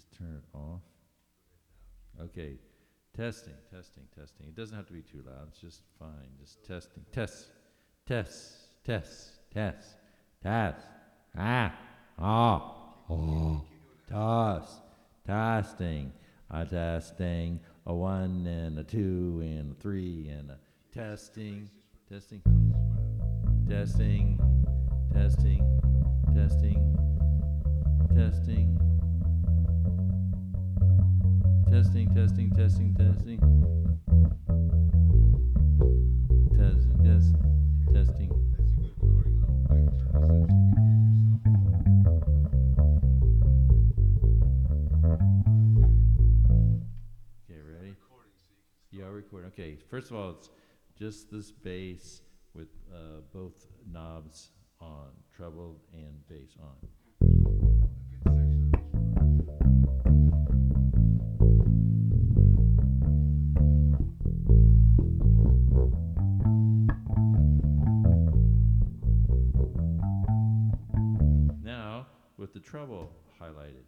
just turn it off. Okay, testing, testing, testing. It doesn't have to be too loud, it's just fine, just testing, test, test, test, test, test, ah, ah, oh, test, testing, a testing, a one and a two and a three and a testing, testing, testing, testing, testing, testing. Testing, testing, testing, testing. Testing, test, testing. Testing. Okay, ready? Yeah, record. Okay, first of all, it's just this bass with uh, both knobs on, treble and bass on. With the treble highlighted.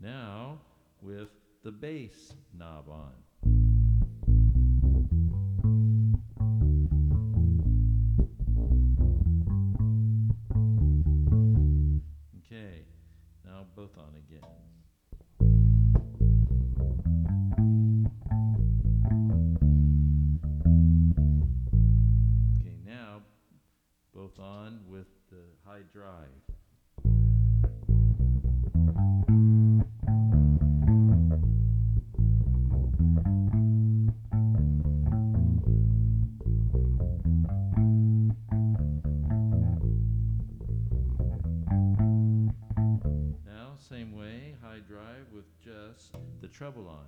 Now, with the bass knob on. Okay, now both on again. On with the high drive. Now, same way, high drive with just the treble on.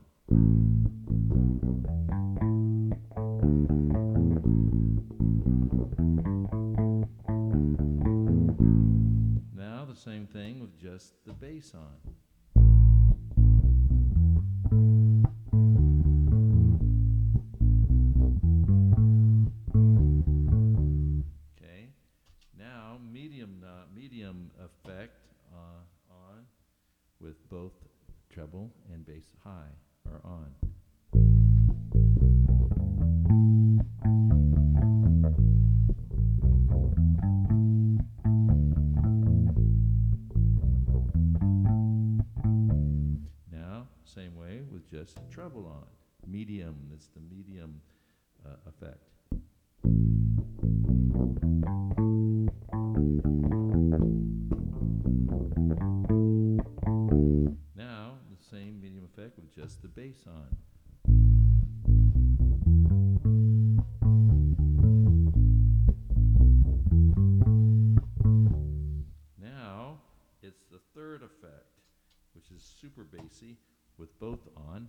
Just the bass on. Okay, now medium kno- medium effect uh, on with both treble and bass high are on. Just treble on. Medium, that's the medium uh, effect. Now, the same medium effect with just the bass on. With both on.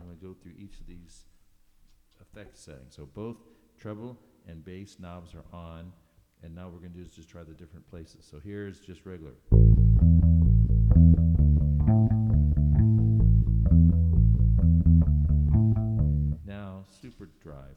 I'm gonna go through each of these effect settings. So both treble and bass knobs are on, and now we're gonna do is just try the different places. So here's just regular. Now, super drive.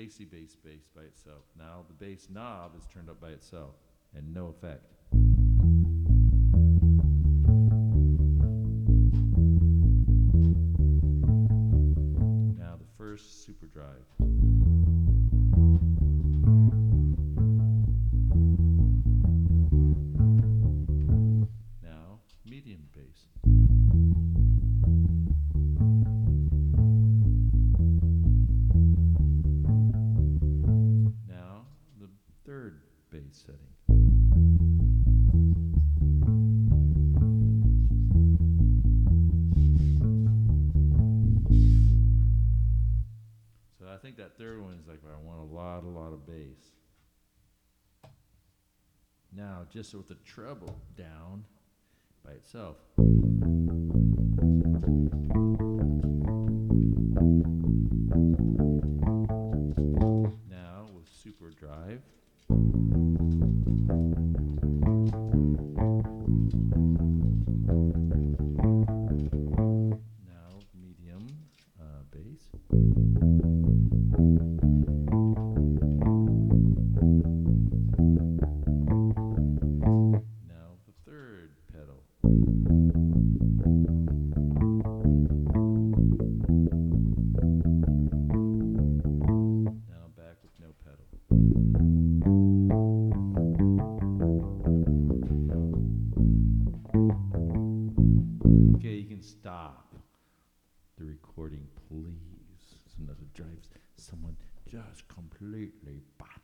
Bassy bass bass by itself. Now the bass knob is turned up by itself and no effect. Setting. So I think that third one is like I want a lot, a lot of bass. Now, just with the treble down by itself. Now with super drive. Pedal. Okay, you can stop the recording, please. Sometimes it drives someone just completely batty.